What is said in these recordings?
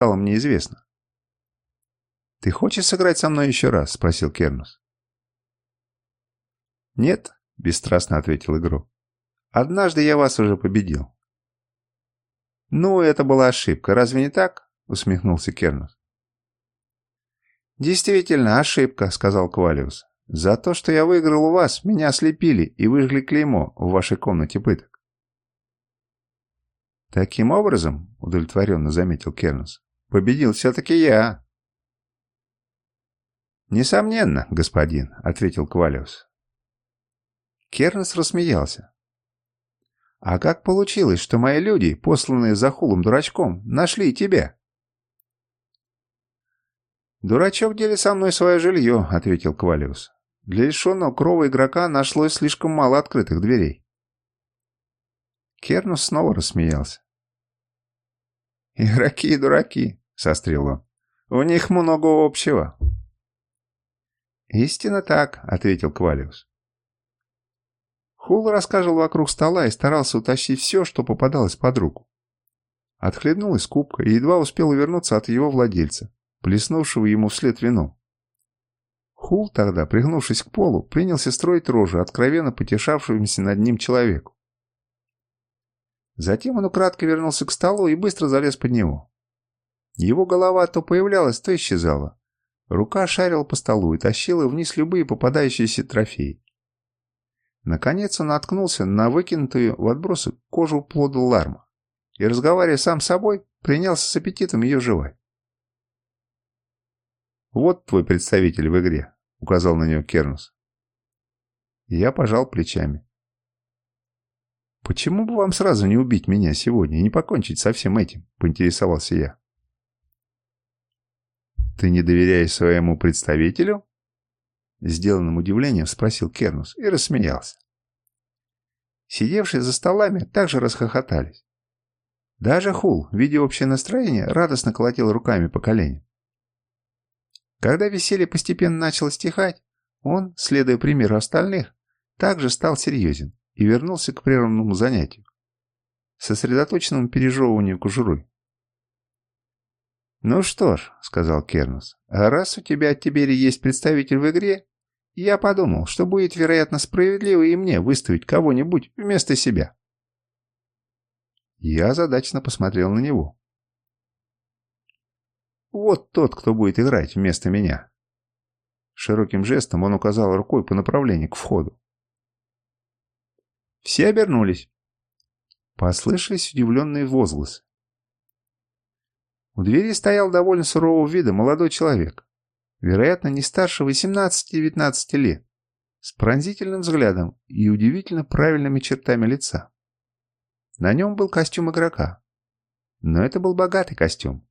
стало мне известно. «Ты хочешь сыграть со мной еще раз?» – спросил Кернус. «Нет», – бесстрастно ответил игрок. «Однажды я вас уже победил». «Ну, это была ошибка, разве не так?» – усмехнулся Кернус. «Действительно, ошибка», – сказал Квалиус. «За то, что я выиграл у вас, меня ослепили и выжгли клеймо в вашей комнате пыток». «Таким образом», – удовлетворенно заметил Кернус, – «победил все-таки я». «Несомненно, господин», — ответил Квалиус. Кернес рассмеялся. «А как получилось, что мои люди, посланные за хулом дурачком, нашли тебя?» «Дурачок делит со мной свое жилье», — ответил Квалиус. «Для лишенного крова игрока нашлось слишком мало открытых дверей». Кернус снова рассмеялся. «Игроки и дураки», — сострил он. «У них много общего». «Истинно так», — ответил Квалиус. Хул рассказывал вокруг стола и старался утащить все, что попадалось под руку. Отхлебнул из кубка и едва успел увернуться от его владельца, плеснувшего ему вслед вино. Хул тогда, пригнувшись к полу, принялся строить рожи откровенно потешавшимся над ним человеку. Затем он украдко вернулся к столу и быстро залез под него. Его голова то появлялась, то исчезала. Рука шарила по столу и тащила вниз любые попадающиеся трофеи. Наконец он наткнулся на выкинутую в отбросы кожу плода ларма и, разговаривая сам с собой, принялся с аппетитом ее жевать. «Вот твой представитель в игре», — указал на нее Кернус. Я пожал плечами. «Почему бы вам сразу не убить меня сегодня и не покончить со всем этим?» — поинтересовался я. «Ты не доверяешь своему представителю?» Сделанным удивлением спросил Кернус и рассмеялся. Сидевшие за столами также расхохотались. Даже Хул, видя общее настроение, радостно колотил руками по коленям. Когда веселье постепенно начало стихать, он, следуя примеру остальных, также стал серьезен и вернулся к прерванному занятию, сосредоточенному пережевыванию кожуры. «Ну что ж», — сказал Кернус, — «а раз у тебя теперь есть представитель в игре, я подумал, что будет, вероятно, справедливо и мне выставить кого-нибудь вместо себя». Я задачно посмотрел на него. «Вот тот, кто будет играть вместо меня». Широким жестом он указал рукой по направлению к входу. Все обернулись. Послышались удивленные возгласы. У двери стоял довольно сурового вида молодой человек, вероятно, не старше 18-19 лет, с пронзительным взглядом и удивительно правильными чертами лица. На нем был костюм игрока. Но это был богатый костюм.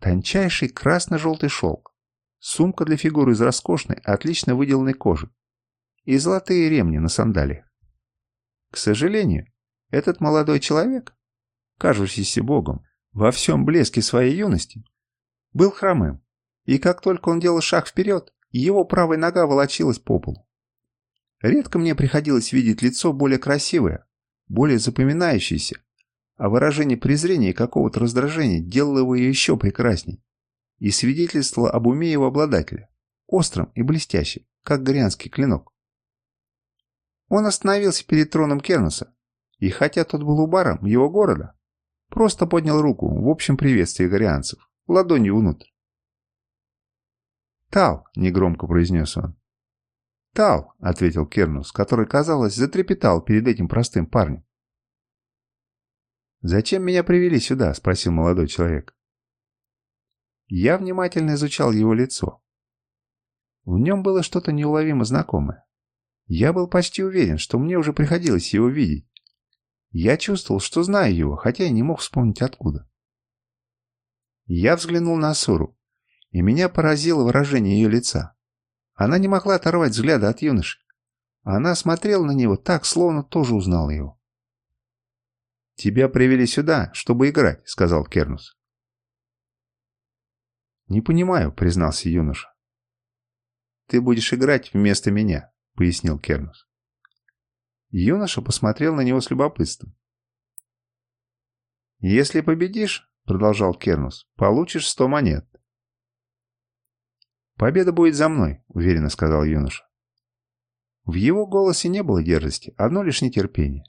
Тончайший красно-желтый шелк, сумка для фигуры из роскошной, отлично выделанной кожи и золотые ремни на сандалиях. К сожалению, этот молодой человек, кажущийся богом, во всем блеске своей юности, был хромым, и как только он делал шаг вперед, его правая нога волочилась по полу. Редко мне приходилось видеть лицо более красивое, более запоминающееся, а выражение презрения и какого-то раздражения делало его еще прекрасней и свидетельствовало об уме его обладателя, острым и блестящим, как горианский клинок. Он остановился перед троном Кернуса, и хотя тот был убаром его города, Просто поднял руку в общем приветствии горианцев, ладонью внутрь. «Тал!» — негромко произнес он. «Тал!» — ответил Кернус, который, казалось, затрепетал перед этим простым парнем. «Зачем меня привели сюда?» — спросил молодой человек. Я внимательно изучал его лицо. В нем было что-то неуловимо знакомое. Я был почти уверен, что мне уже приходилось его видеть. Я чувствовал, что знаю его, хотя и не мог вспомнить откуда. Я взглянул на Асуру, и меня поразило выражение ее лица. Она не могла оторвать взгляда от юноши. Она смотрела на него так, словно тоже узнала его. «Тебя привели сюда, чтобы играть», — сказал Кернус. «Не понимаю», — признался юноша. «Ты будешь играть вместо меня», — пояснил Кернус. Юноша посмотрел на него с любопытством. «Если победишь, — продолжал Кернус, — «получишь сто монет». «Победа будет за мной», — уверенно сказал юноша. В его голосе не было дерзости, одно лишь нетерпение.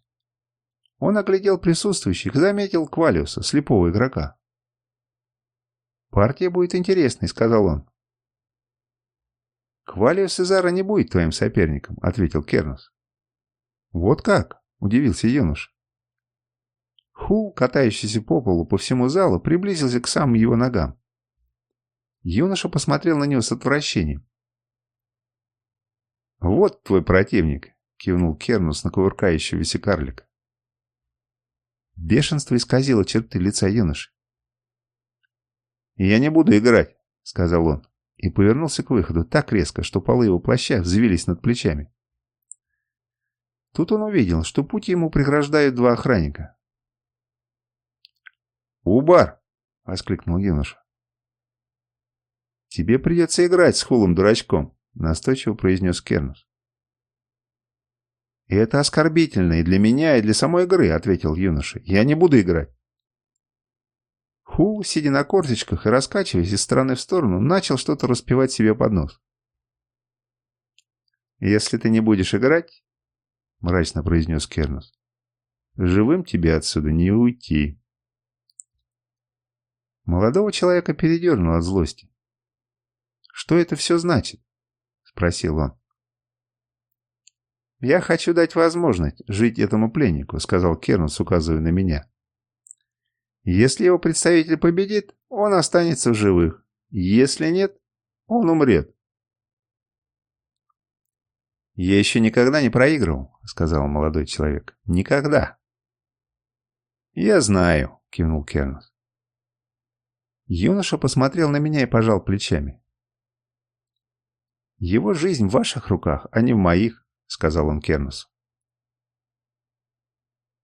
Он оглядел присутствующих заметил Квалиуса, слепого игрока. «Партия будет интересной», — сказал он. «Квалиус Сезара не будет твоим соперником», — ответил Кернус. «Вот как?» — удивился юноша. Хул, катающийся по полу по всему залу, приблизился к самым его ногам. Юноша посмотрел на него с отвращением. «Вот твой противник», — кивнул Кернус на кувыркающегося карлика. Бешенство исказило черты лица юноши. «Я не буду играть», — сказал он, и повернулся к выходу так резко, что полы его плаща взвились над плечами. Тут он увидел, что путь ему преграждают два охранника. «Убар!» — воскликнул юноша. «Тебе придется играть с хулом-дурачком», — настойчиво произнес Кернус. «И это оскорбительно и для меня, и для самой игры», — ответил юноша. «Я не буду играть». Хул, сидя на корточках и раскачиваясь из стороны в сторону, начал что-то распевать себе под нос. «Если ты не будешь играть», — мрачно произнес Кернус, — «живым тебе отсюда не уйти». Молодого человека передернуло от злости. «Что это все значит?» — спросил он. «Я хочу дать возможность жить этому пленнику», — сказал Кернус, указывая на меня. «Если его представитель победит, он останется в живых. Если нет, он умрет». «Я еще никогда не проигрывал», — сказал молодой человек. «Никогда». «Я знаю», — кивнул Кернус. Юноша посмотрел на меня и пожал плечами. «Его жизнь в ваших руках, а не в моих», — сказал он Кернусу.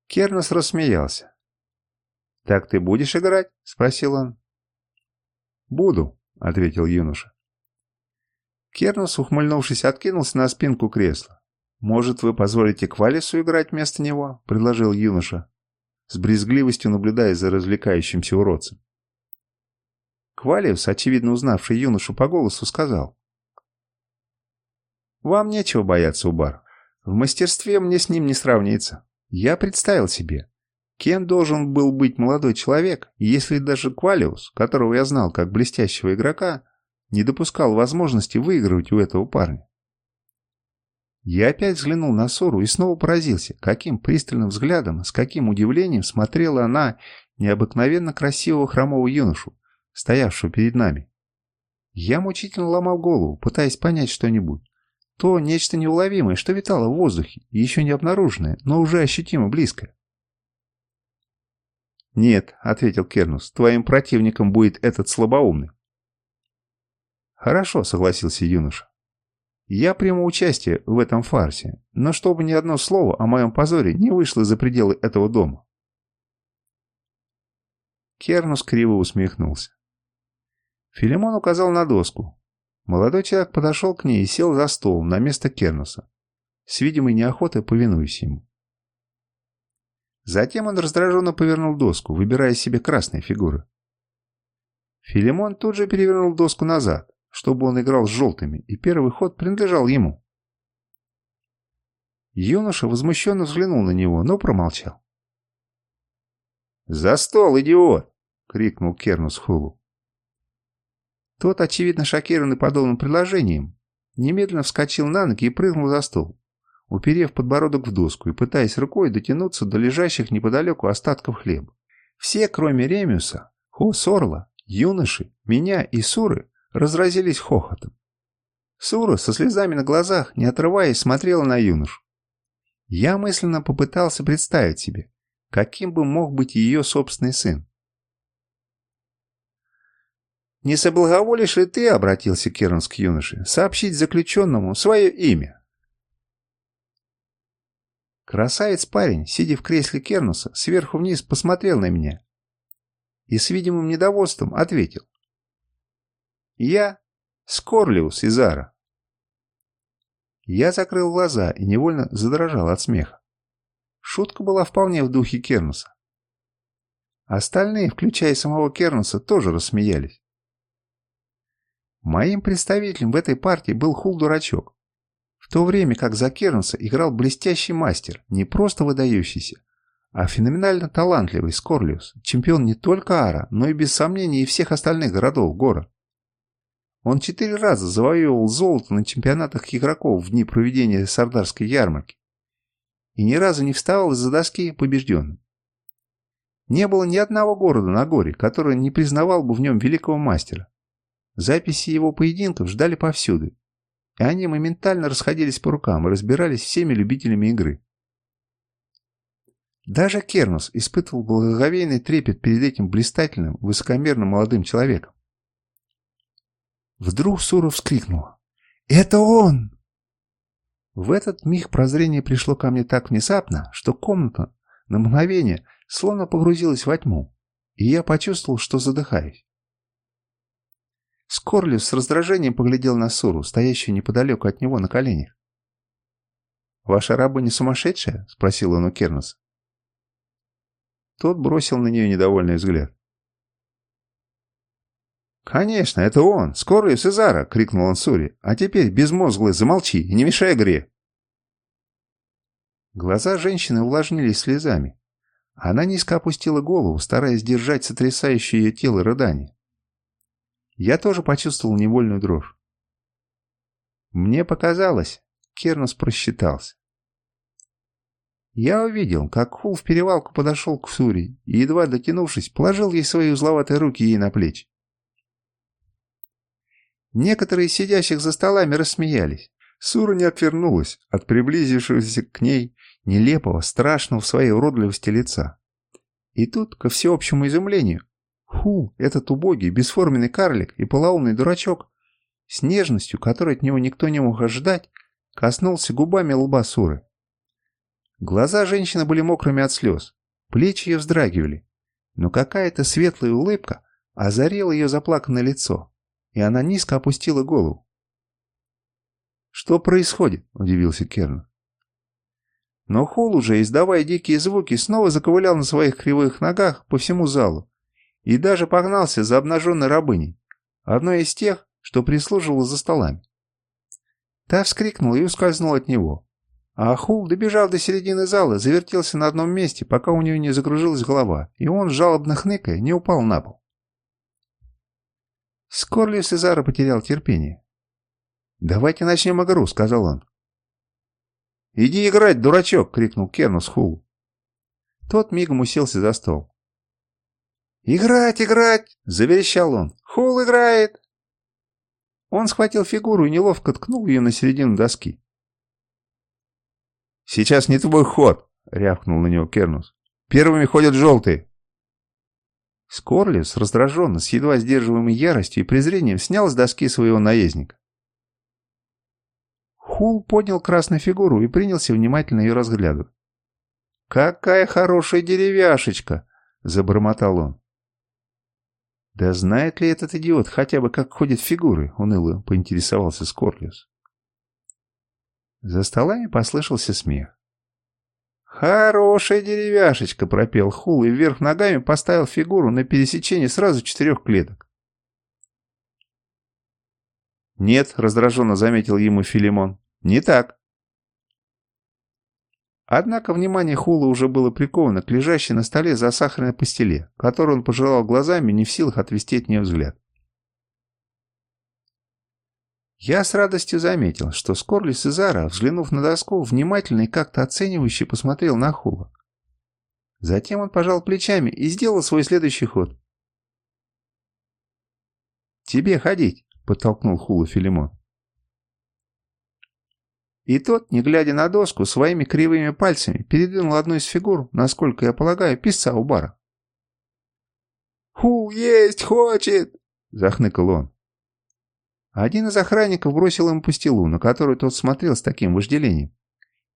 Кернус рассмеялся. «Так ты будешь играть?» — спросил он. «Буду», — ответил юноша. Кернус, ухмыльнувшись, откинулся на спинку кресла. «Может, вы позволите Квалису играть вместо него?» — предложил юноша, с брезгливостью наблюдая за развлекающимся уродцем. Квалиус, очевидно узнавший юношу по голосу, сказал. «Вам нечего бояться, Убар. В мастерстве мне с ним не сравнится. Я представил себе, кем должен был быть молодой человек, если даже Квалиус, которого я знал как блестящего игрока, не допускал возможности выигрывать у этого парня. Я опять взглянул на Сору и снова поразился, каким пристальным взглядом, с каким удивлением смотрела она необыкновенно красивого хромого юношу, стоявшего перед нами. Я мучительно ломал голову, пытаясь понять что-нибудь. То нечто неуловимое, что витало в воздухе, еще не обнаруженное, но уже ощутимо близкое. «Нет», — ответил Кернус, — «твоим противником будет этот слабоумный». «Хорошо», — согласился юноша. «Я приму участие в этом фарсе, но чтобы ни одно слово о моем позоре не вышло за пределы этого дома». Кернус криво усмехнулся. Филимон указал на доску. Молодой человек подошел к ней и сел за стол на место Кернуса, с видимой неохотой повинуясь ему. Затем он раздраженно повернул доску, выбирая себе красные фигуры. Филимон тут же перевернул доску назад, чтобы он играл с желтыми, и первый ход принадлежал ему. Юноша возмущенно взглянул на него, но промолчал. «За стол, идиот!» — крикнул Кернус Хулу. Тот, очевидно шокированный подобным предложением, немедленно вскочил на ноги и прыгнул за стол, уперев подбородок в доску и пытаясь рукой дотянуться до лежащих неподалеку остатков хлеба. Все, кроме Ремиуса, Хо Сорла, юноши, меня и Суры, разразились хохотом. Сура со слезами на глазах, не отрываясь, смотрела на юношу. Я мысленно попытался представить себе, каким бы мог быть ее собственный сын. «Не соблаговолишь ли ты, — обратился Кернс к юноше, — сообщить заключенному свое имя?» Красавец-парень, сидя в кресле Кернуса, сверху вниз посмотрел на меня и с видимым недовольством ответил. «Я Скорлиус Изара». Я закрыл глаза и невольно задрожал от смеха. Шутка была вполне в духе Кернуса. Остальные, включая самого Кернуса, тоже рассмеялись. Моим представителем в этой партии был Хул-дурачок. В то время как за Кернса играл блестящий мастер, не просто выдающийся, а феноменально талантливый Скорлиус, чемпион не только Ара, но и без сомнений и всех остальных городов Гора. Он четыре раза завоевывал золото на чемпионатах игроков в дни проведения Сардарской ярмарки и ни разу не вставал из-за доски побежденным. Не было ни одного города на горе, который не признавал бы в нем великого мастера. Записи его поединков ждали повсюду, и они моментально расходились по рукам и разбирались всеми любителями игры. Даже Кернус испытывал благоговейный трепет перед этим блистательным, высокомерным молодым человеком. Вдруг Сура вскрикнула. «Это он!» В этот миг прозрение пришло ко мне так внезапно, что комната на мгновение словно погрузилась во тьму, и я почувствовал, что задыхаюсь. Скорлив с раздражением поглядел на Суру, стоящую неподалеку от него на коленях. «Ваша рабыня сумасшедшая?» — спросил он у Кернуса. Тот бросил на нее недовольный взгляд. «Конечно, это он! Скоро и Сезара!» — крикнул он Сури. «А теперь, безмозглый, замолчи и не мешай игре!» Глаза женщины увлажнились слезами. Она низко опустила голову, стараясь держать сотрясающее ее тело рыдание. Я тоже почувствовал невольную дрожь. Мне показалось, Кернус просчитался. Я увидел, как Хул в перевалку подошел к Сури и, едва дотянувшись, положил ей свои узловатые руки ей на плечи. Некоторые из сидящих за столами рассмеялись. Сура не отвернулась от приблизившегося к ней нелепого, страшного в своей уродливости лица. И тут, ко всеобщему изумлению, Ху, этот убогий, бесформенный карлик и полоумный дурачок, с нежностью, которой от него никто не мог ожидать, коснулся губами лба Суры. Глаза женщины были мокрыми от слез, плечи ее вздрагивали, но какая-то светлая улыбка озарила ее заплаканное лицо, и она низко опустила голову. «Что происходит?» – удивился Керн. Но Холл уже, издавая дикие звуки, снова заковылял на своих кривых ногах по всему залу и даже погнался за обнаженной рабыней, одной из тех, что прислуживала за столами. Та вскрикнула и ускользнула от него. А Ахул, добежав до середины зала, завертелся на одном месте, пока у нее не закружилась голова, и он, жалобно хныкая, не упал на пол. Скорлив Сезара потерял терпение. «Давайте начнем игру», — сказал он. «Иди играть, дурачок!» — крикнул Кернус Хул. Тот мигом уселся за стол. «Играть, играть!» — заверещал он. «Хул играет!» Он схватил фигуру и неловко ткнул ее на середину доски. «Сейчас не твой ход!» — рявкнул на него Кернус. «Первыми ходят желтые!» Скорлис, раздраженно, с едва сдерживаемой яростью и презрением, снял с доски своего наездника. Хул поднял красную фигуру и принялся внимательно ее разглядывать. «Какая хорошая деревяшечка!» — забормотал он. «Да знает ли этот идиот хотя бы, как ходят фигуры?» — уныло поинтересовался Скорлиус. За столами послышался смех. «Хорошая деревяшечка!» — пропел Хул и вверх ногами поставил фигуру на пересечении сразу четырех клеток. «Нет», — раздраженно заметил ему Филимон, — «не так». Однако внимание Хула уже было приковано к лежащей на столе засахаренной постеле, которую он пожелал глазами, не в силах отвести от нее взгляд. Я с радостью заметил, что Скорли Сезара, взглянув на доску, внимательно и как-то оценивающе посмотрел на Хула. Затем он пожал плечами и сделал свой следующий ход. «Тебе ходить», — подтолкнул Хула Филимон. И тот, не глядя на доску, своими кривыми пальцами передвинул одну из фигур, насколько я полагаю, писца у бара. «Хул есть хочет!» — захныкал он. Один из охранников бросил ему пастилу, на которую тот смотрел с таким вожделением.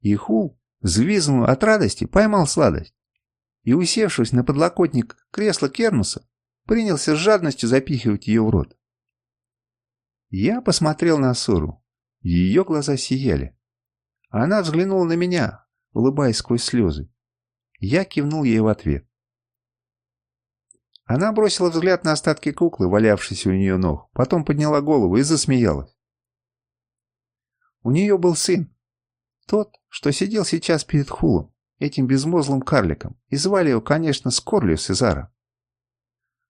И Хул, взвизгнув от радости, поймал сладость. И, усевшись на подлокотник кресла Кернуса, принялся с жадностью запихивать ее в рот. Я посмотрел на Суру. Ее глаза сияли. Она взглянула на меня, улыбаясь сквозь слезы. Я кивнул ей в ответ. Она бросила взгляд на остатки куклы, валявшейся у нее ног, потом подняла голову и засмеялась. У нее был сын. Тот, что сидел сейчас перед Хулом, этим безмозглым карликом, и звали его, конечно, Скорлиус Сезара.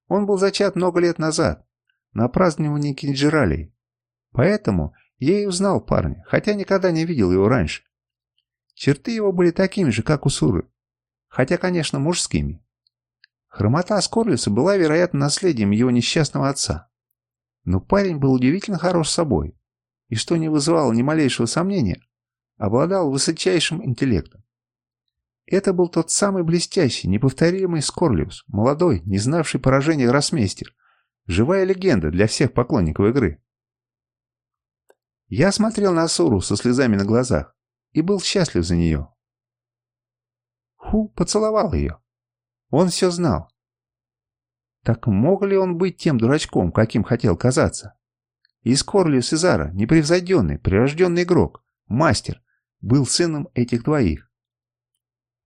Он был зачат много лет назад, на праздновании Кинджиралии. Поэтому я и узнал парня, хотя никогда не видел его раньше. Черты его были такими же, как у Суры, хотя, конечно, мужскими. Хромота Скорлиса была, вероятно, наследием его несчастного отца. Но парень был удивительно хорош собой, и, что не вызывало ни малейшего сомнения, обладал высочайшим интеллектом. Это был тот самый блестящий, неповторимый Скорлиус, молодой, не знавший поражения гроссмейстер, живая легенда для всех поклонников игры. Я смотрел на Суру со слезами на глазах и был счастлив за нее. Ху поцеловал ее. Он все знал. Так мог ли он быть тем дурачком, каким хотел казаться? И Скорлиус Сезара, непревзойденный, прирожденный игрок, мастер, был сыном этих двоих.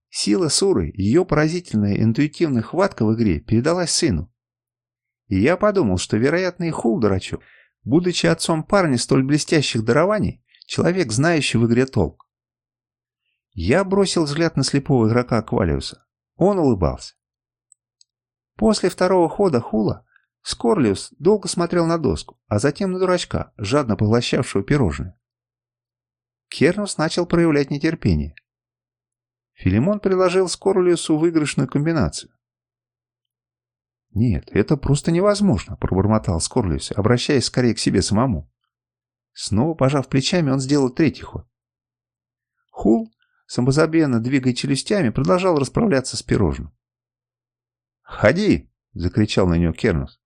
Сила Суры, ее поразительная интуитивная хватка в игре передалась сыну. И я подумал, что, вероятно, и Хул дурачок, будучи отцом парня столь блестящих дарований, человек, знающий в игре толк. Я бросил взгляд на слепого игрока Квалиуса. Он улыбался. После второго хода Хула Скорлиус долго смотрел на доску, а затем на дурачка, жадно поглощавшего пирожное. Кернус начал проявлять нетерпение. Филимон предложил Скорлиусу выигрышную комбинацию. «Нет, это просто невозможно», — пробормотал Скорлиус, обращаясь скорее к себе самому. Снова пожав плечами, он сделал третий ход. Хул, самозабвенно двигая челюстями, продолжал расправляться с пирожным. «Ходи!» — закричал на него Кернус.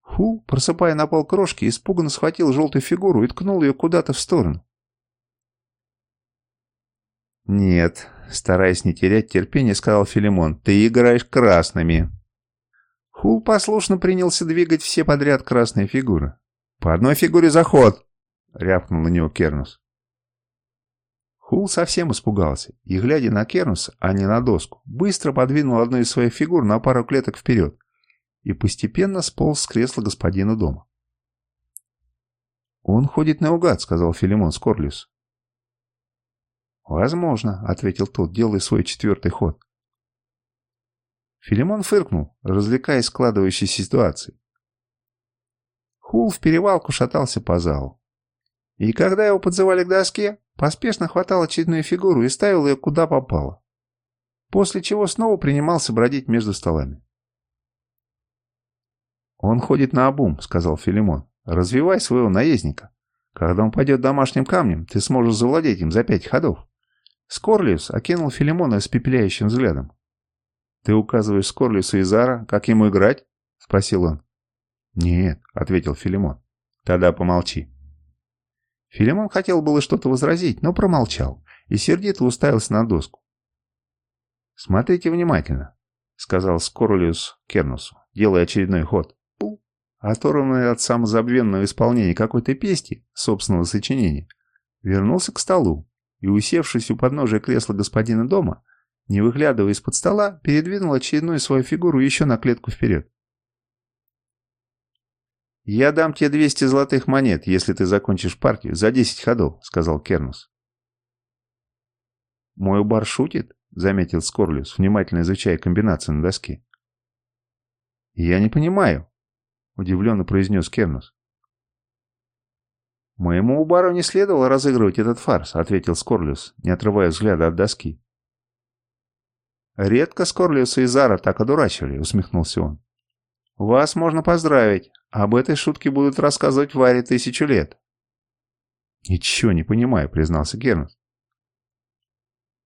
Хул, просыпая на пол крошки, испуганно схватил желтую фигуру и ткнул ее куда-то в сторону. «Нет», — стараясь не терять терпения, сказал Филимон, — «ты играешь красными». Хул послушно принялся двигать все подряд красные фигуры. «По одной фигуре заход!» — рявкнул на него Кернус. Хул совсем испугался и, глядя на Кернуса, а не на доску, быстро подвинул одну из своих фигур на пару клеток вперед и постепенно сполз с кресла господина дома. «Он ходит наугад», — сказал Филимон Скорлиус. «Возможно», — ответил тот, делая свой четвертый ход. Филимон фыркнул, развлекаясь складывающейся ситуацией. Хул в перевалку шатался по залу. И когда его подзывали к доске, поспешно хватал очередную фигуру и ставил ее куда попало. После чего снова принимался бродить между столами. «Он ходит на обум», — сказал Филимон. «Развивай своего наездника. Когда он пойдет домашним камнем, ты сможешь завладеть им за пять ходов». Скорлиус окинул Филимона испепеляющим взглядом. «Ты указываешь Скорлису и Зара, как ему играть?» — спросил он. «Нет», — ответил Филимон. «Тогда помолчи». Филимон хотел было что-то возразить, но промолчал и сердито уставился на доску. «Смотрите внимательно», — сказал Скорлиус Кернусу, делая очередной ход. Оторванный от самозабвенного исполнения какой-то песни, собственного сочинения, вернулся к столу и, усевшись у подножия кресла господина дома, не выглядывая из-под стола, передвинул очередную свою фигуру еще на клетку вперед. «Я дам тебе 200 золотых монет, если ты закончишь партию за 10 ходов», — сказал Кернус. «Мой убар шутит?» — заметил Скорлиус, внимательно изучая комбинации на доске. «Я не понимаю», — удивленно произнес Кернус. «Моему убару не следовало разыгрывать этот фарс», — ответил Скорлиус, не отрывая взгляда от доски. «Редко Скорлиуса и Зара так одурачивали», — усмехнулся он. «Вас можно поздравить. Об этой шутке будут рассказывать Варе тысячу лет». «Ничего не понимаю», — признался Гернус.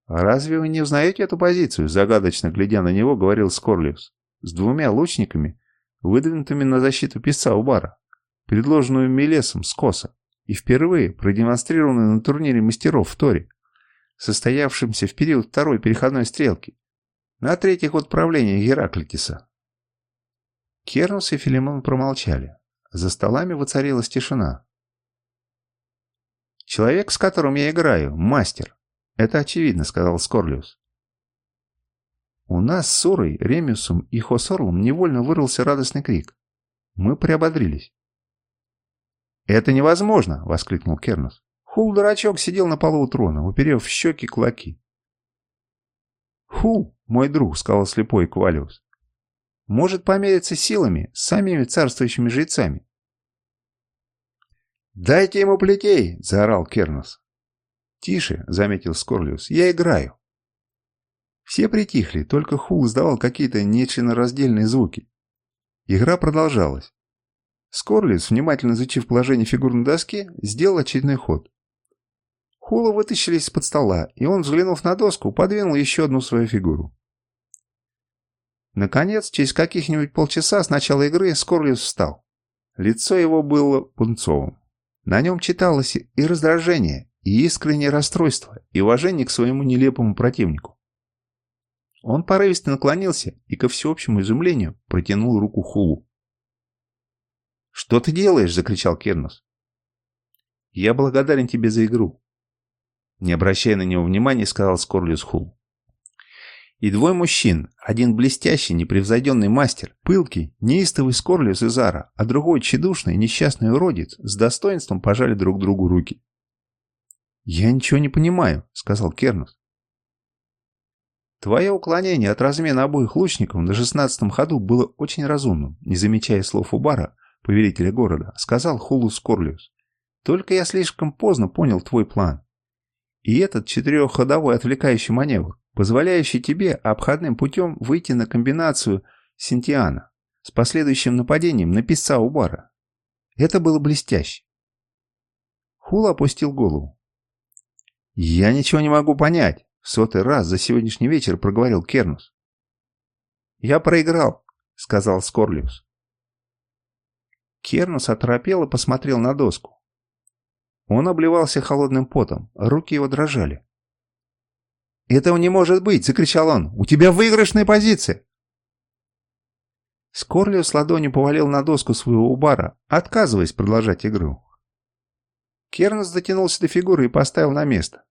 «Разве вы не узнаете эту позицию?» — загадочно глядя на него, говорил Скорлиус. «С двумя лучниками, выдвинутыми на защиту писца у бара, предложенную Мелесом с коса, и впервые продемонстрированную на турнире мастеров в Торе, состоявшемся в период второй переходной стрелки, на третий год правления Гераклитиса. Кернус и Филимон промолчали. За столами воцарилась тишина. «Человек, с которым я играю, мастер. Это очевидно», — сказал Скорлиус. У нас с Сурой, Ремиусом и Хосорлом невольно вырвался радостный крик. Мы приободрились. «Это невозможно!» — воскликнул Кернус. Хул-дурачок сидел на полу у трона, уперев в щеки кулаки. «Хул, мой друг», — сказал слепой Квалиус, — «может помериться силами с самими царствующими жрецами». «Дайте ему плетей!» — заорал Кернус. «Тише», — заметил Скорлиус, — «я играю». Все притихли, только Хул издавал какие-то нечленораздельные звуки. Игра продолжалась. Скорлиус, внимательно изучив положение фигур на доске, сделал очередной ход. Хула вытащили из-под стола, и он, взглянув на доску, подвинул еще одну свою фигуру. Наконец, через каких-нибудь полчаса с начала игры Скорлиус встал. Лицо его было пунцовым. На нем читалось и раздражение, и искреннее расстройство, и уважение к своему нелепому противнику. Он порывисто наклонился и, ко всеобщему изумлению, протянул руку Хулу. «Что ты делаешь?» – закричал Кернус. «Я благодарен тебе за игру. Не обращая на него внимания, сказал Скорлиус Хул. И двое мужчин, один блестящий, непревзойденный мастер, пылкий, неистовый Скорлиус и Зара, а другой тщедушный, несчастный уродец, с достоинством пожали друг другу руки. «Я ничего не понимаю», — сказал Кернус. «Твое уклонение от размена обоих лучников на шестнадцатом ходу было очень разумным», не замечая слов Убара, повелителя города, сказал Хулу Скорлиус. «Только я слишком поздно понял твой план. И этот четырехходовой отвлекающий маневр, позволяющий тебе обходным путем выйти на комбинацию Синтиана с последующим нападением на писца Убара. Это было блестяще. Хула опустил голову. «Я ничего не могу понять», — в сотый раз за сегодняшний вечер проговорил Кернус. «Я проиграл», — сказал Скорлиус. Кернус оторопел и посмотрел на доску. Он обливался холодным потом, руки его дрожали. «Этого не может быть!» — закричал он. «У тебя выигрышная позиция!» Скорлиус ладонью повалил на доску своего убара, отказываясь продолжать игру. Кернес дотянулся до фигуры и поставил на место.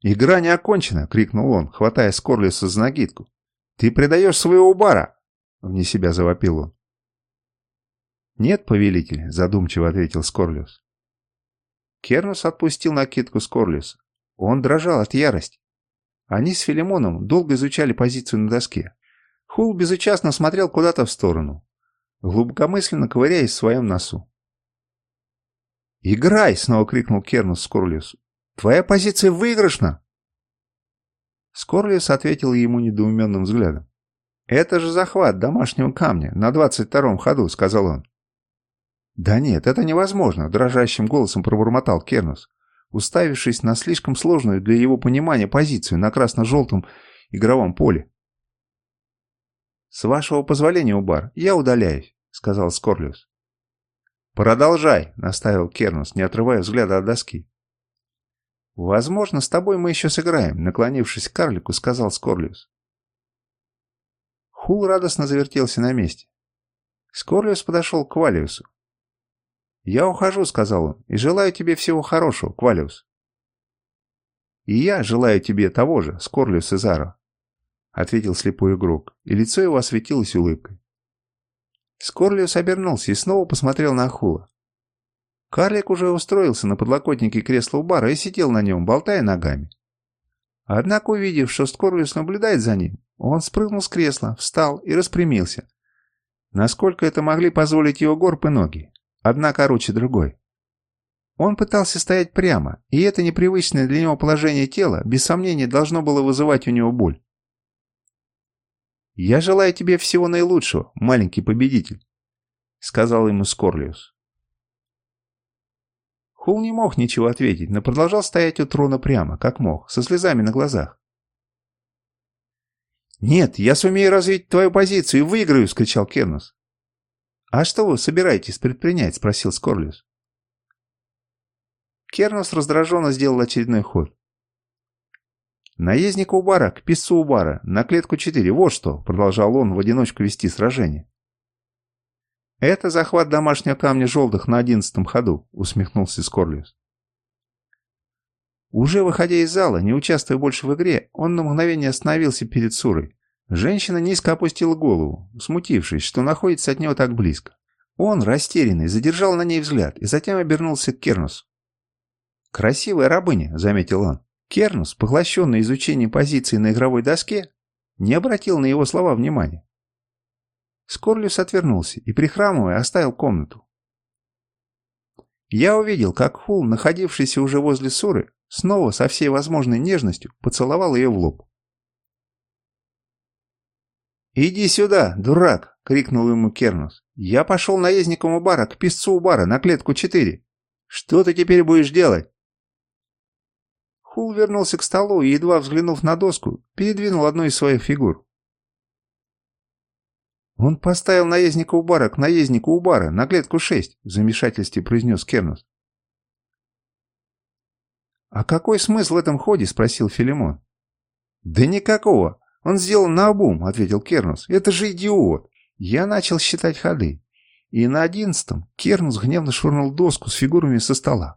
«Игра не окончена!» — крикнул он, хватая Скорлиуса за нагидку. «Ты предаешь своего убара!» — вне себя завопил он. «Нет, повелитель», — задумчиво ответил Скорлиус. Кернус отпустил накидку Скорлиуса. Он дрожал от ярости. Они с Филимоном долго изучали позицию на доске. Хул безучастно смотрел куда-то в сторону, глубокомысленно ковыряясь в своем носу. «Играй!» — снова крикнул Кернус Скорлиусу. «Твоя позиция выигрышна!» Скорлиус ответил ему недоуменным взглядом. «Это же захват домашнего камня на двадцать втором ходу», — сказал он. «Да нет, это невозможно», – дрожащим голосом пробормотал Кернус, уставившись на слишком сложную для его понимания позицию на красно-желтом игровом поле. «С вашего позволения, Убар, я удаляюсь», — сказал Скорлиус. «Продолжай», — наставил Кернус, не отрывая взгляда от доски. «Возможно, с тобой мы еще сыграем», — наклонившись к карлику, сказал Скорлиус. Хул радостно завертелся на месте. Скорлиус подошел к Валиусу. «Я ухожу», — сказал он, — «и желаю тебе всего хорошего, Квалиус». «И я желаю тебе того же, Скорлиус Сезаро», — ответил слепой игрок, и лицо его осветилось улыбкой. Скорлиус обернулся и снова посмотрел на Ахула. Карлик уже устроился на подлокотнике кресла у бара и сидел на нем, болтая ногами. Однако, увидев, что Скорлиус наблюдает за ним, он спрыгнул с кресла, встал и распрямился. Насколько это могли позволить его горб и ноги одна короче другой. Он пытался стоять прямо, и это непривычное для него положение тела, без сомнения, должно было вызывать у него боль. «Я желаю тебе всего наилучшего, маленький победитель», — сказал ему Скорлиус. Хул не мог ничего ответить, но продолжал стоять у трона прямо, как мог, со слезами на глазах. «Нет, я сумею развить твою позицию и выиграю!» — скричал Кернус. «А что вы собираетесь предпринять?» – спросил Скорлиус. Кернус раздраженно сделал очередной ход. «Наездник Убара к писцу Убара, на клетку 4, вот что!» – продолжал он в одиночку вести сражение. «Это захват домашнего камня желтых на одиннадцатом ходу», – усмехнулся Скорлиус. Уже выходя из зала, не участвуя больше в игре, он на мгновение остановился перед Сурой, Женщина низко опустила голову, смутившись, что находится от него так близко. Он, растерянный, задержал на ней взгляд и затем обернулся к Кернусу. «Красивая рабыня», — заметил он. Кернус, поглощенный изучением позиции на игровой доске, не обратил на его слова внимания. Скорлюс отвернулся и, прихрамывая, оставил комнату. Я увидел, как Хул, находившийся уже возле Суры, снова со всей возможной нежностью поцеловал ее в лоб. «Иди сюда, дурак!» — крикнул ему Кернус. «Я пошел наездником у бара к песцу у бара на клетку 4. Что ты теперь будешь делать?» Хул вернулся к столу и, едва взглянув на доску, передвинул одну из своих фигур. «Он поставил наездника у бара к наезднику у бара на клетку 6», — в замешательстве произнес Кернус. «А какой смысл в этом ходе?» — спросил Филимон. «Да никакого. «Он сделал наобум», — ответил Кернус. «Это же идиот!» Я начал считать ходы. И на одиннадцатом Кернус гневно швырнул доску с фигурами со стола.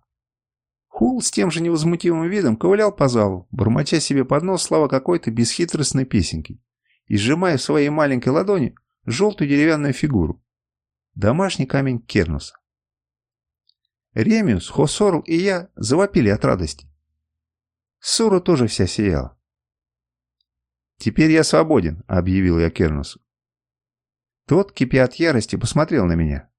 Хул с тем же невозмутимым видом ковылял по залу, бормоча себе под нос слова какой-то бесхитростной песенки и сжимая в своей маленькой ладони желтую деревянную фигуру. Домашний камень Кернуса. Ремиус, Хосорл и я завопили от радости. Сура тоже вся сияла. «Теперь я свободен», — объявил я Кернусу. Тот, кипя от ярости, посмотрел на меня.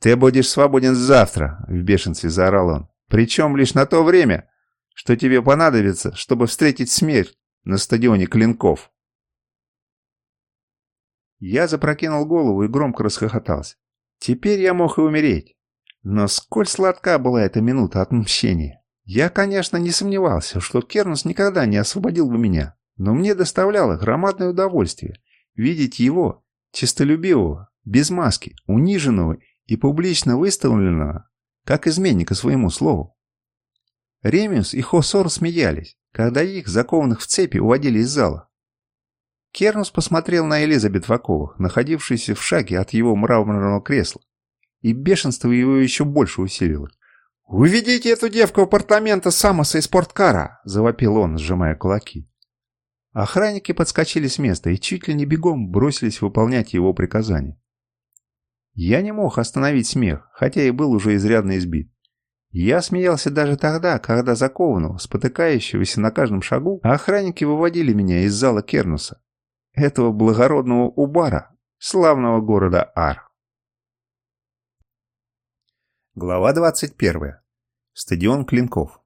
«Ты будешь свободен завтра», — в бешенстве заорал он. «Причем лишь на то время, что тебе понадобится, чтобы встретить смерть на стадионе Клинков». Я запрокинул голову и громко расхохотался. Теперь я мог и умереть. Но сколь сладка была эта минута отмщения. Я, конечно, не сомневался, что Кернус никогда не освободил бы меня, но мне доставляло громадное удовольствие видеть его, честолюбивого, без маски, униженного и публично выставленного, как изменника своему слову. Ремиус и Хосор смеялись, когда их, закованных в цепи, уводили из зала. Кернус посмотрел на Элизабет Ваковых, находившуюся в шаге от его мраморного кресла, и бешенство его еще больше усилилось. «Уведите эту девку в апартаменты Самоса и спорткара!» – завопил он, сжимая кулаки. Охранники подскочили с места и чуть ли не бегом бросились выполнять его приказания. Я не мог остановить смех, хотя и был уже изрядно избит. Я смеялся даже тогда, когда закованного, спотыкающегося на каждом шагу, охранники выводили меня из зала Кернуса, этого благородного Убара, славного города Ар. Глава 21. Стадион Клинков.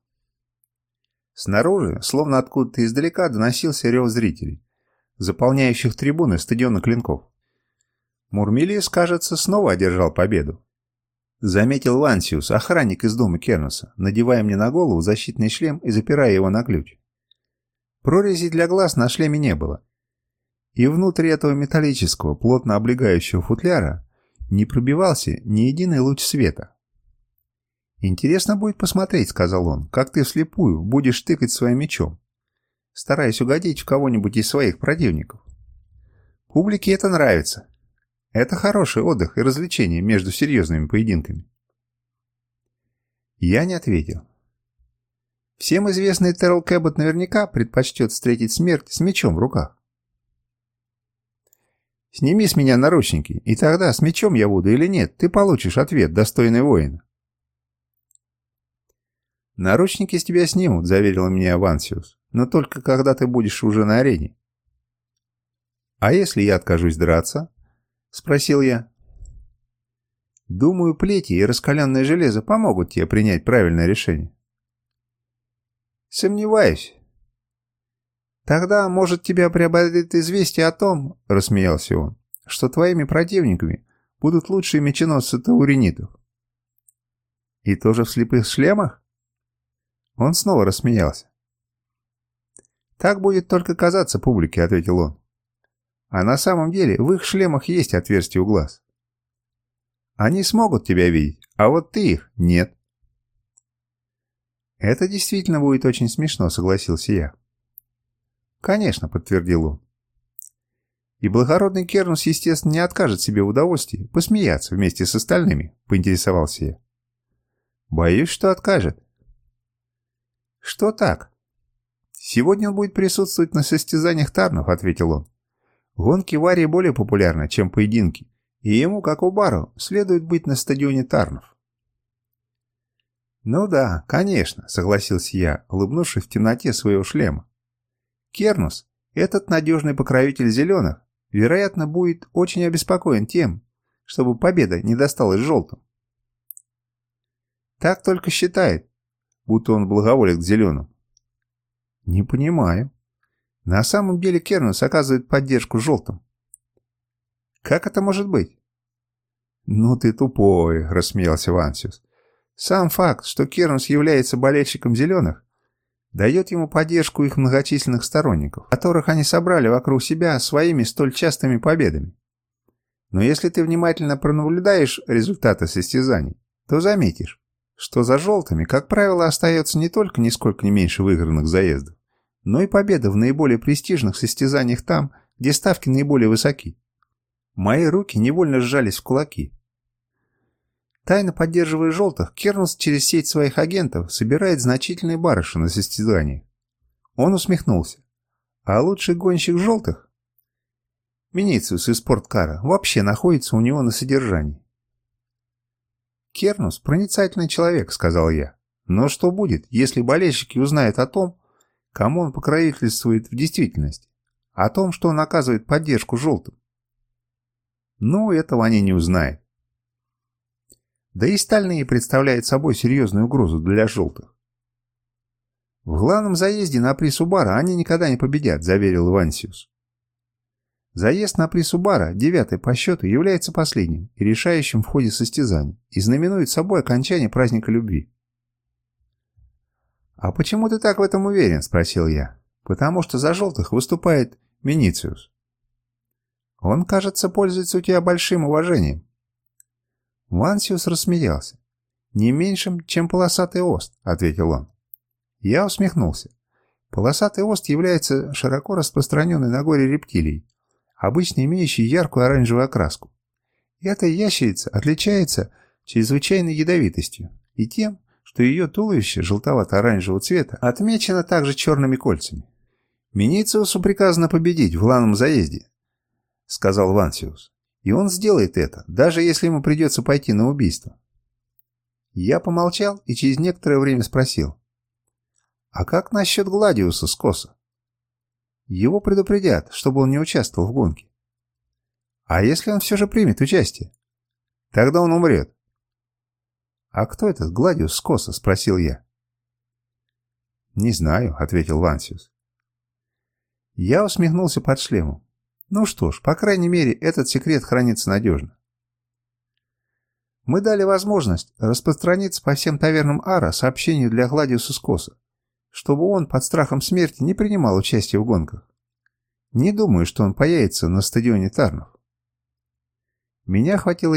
Снаружи, словно откуда-то издалека, доносился рев зрителей, заполняющих трибуны стадиона Клинков. Мурмилиус, кажется, снова одержал победу. Заметил Лансиус, охранник из дома Кернуса, надевая мне на голову защитный шлем и запирая его на ключ. Прорези для глаз на шлеме не было. И внутри этого металлического, плотно облегающего футляра не пробивался ни единый луч света. «Интересно будет посмотреть», — сказал он, — «как ты вслепую будешь тыкать своим мечом, стараясь угодить в кого-нибудь из своих противников. Публике это нравится. Это хороший отдых и развлечение между серьезными поединками». Я не ответил. Всем известный Террел Кэббот наверняка предпочтет встретить смерть с мечом в руках. «Сними с меня наручники, и тогда, с мечом я буду или нет, ты получишь ответ, достойный воина». «Наручники с тебя снимут», — заверил меня Авансиус. «Но только когда ты будешь уже на арене». «А если я откажусь драться?» — спросил я. «Думаю, плети и раскаленное железо помогут тебе принять правильное решение». «Сомневаюсь». «Тогда, может, тебя приободрит известие о том, — рассмеялся он, — что твоими противниками будут лучшие меченосцы тауринитов». «И тоже в слепых шлемах?» Он снова рассмеялся. «Так будет только казаться публике», — ответил он. «А на самом деле в их шлемах есть отверстие у глаз. Они смогут тебя видеть, а вот ты их нет». «Это действительно будет очень смешно», — согласился я. «Конечно», — подтвердил он. «И благородный Кернус, естественно, не откажет себе в удовольствии посмеяться вместе с остальными», — поинтересовался я. «Боюсь, что откажет. «Что так?» «Сегодня он будет присутствовать на состязаниях Тарнов», — ответил он. «Гонки в Арии более популярны, чем поединки, и ему, как у Бару, следует быть на стадионе Тарнов». «Ну да, конечно», — согласился я, улыбнувшись в темноте своего шлема. «Кернус, этот надежный покровитель зеленых, вероятно, будет очень обеспокоен тем, чтобы победа не досталась желтым. Так только считает, будто он благоволит к зеленым. Не понимаю. На самом деле Кернус оказывает поддержку желтым. Как это может быть? Ну ты тупой, рассмеялся Вансиус. Сам факт, что Кернус является болельщиком зеленых, дает ему поддержку их многочисленных сторонников, которых они собрали вокруг себя своими столь частыми победами. Но если ты внимательно пронаблюдаешь результаты состязаний, то заметишь, что за желтыми, как правило, остается не только нисколько не меньше выигранных заездов, но и победа в наиболее престижных состязаниях там, где ставки наиболее высоки. Мои руки невольно сжались в кулаки. Тайно поддерживая желтых, Кернус через сеть своих агентов собирает значительные барыши на состязаниях. Он усмехнулся. А лучший гонщик желтых? Минициус из спорткара вообще находится у него на содержании. «Кернус – проницательный человек», – сказал я. «Но что будет, если болельщики узнают о том, кому он покровительствует в действительности? О том, что он оказывает поддержку желтым?» «Ну, этого они не узнают. Да и стальные представляют собой серьезную угрозу для желтых. «В главном заезде на Присубара они никогда не победят», – заверил Ивансиус. Заезд на Присубара, девятый по счету, является последним и решающим в ходе состязаний и знаменует собой окончание праздника любви. «А почему ты так в этом уверен?» – спросил я. «Потому что за желтых выступает Минициус. Он, кажется, пользуется у тебя большим уважением». Вансиус рассмеялся. «Не меньшим, чем полосатый ост», — ответил он. Я усмехнулся. Полосатый ост является широко распространенной на горе рептилией, обычно имеющей яркую оранжевую окраску. Эта ящерица отличается чрезвычайной ядовитостью и тем, что ее туловище желтовато-оранжевого цвета отмечено также черными кольцами. «Минициусу приказано победить в главном заезде», — сказал Вансиус. И он сделает это, даже если ему придется пойти на убийство. Я помолчал и через некоторое время спросил. А как насчет Гладиуса Скоса? Его предупредят, чтобы он не участвовал в гонке. А если он все же примет участие? Тогда он умрет. «А кто этот Гладиус Скоса?» – спросил я. «Не знаю», – ответил Вансиус. Я усмехнулся под шлемом. Ну что ж, по крайней мере, этот секрет хранится надежно. Мы дали возможность распространиться по всем тавернам Ара сообщению для Гладиуса Скоса, чтобы он под страхом смерти не принимал участие в гонках. Не думаю, что он появится на стадионе Тарнов. Меня хватило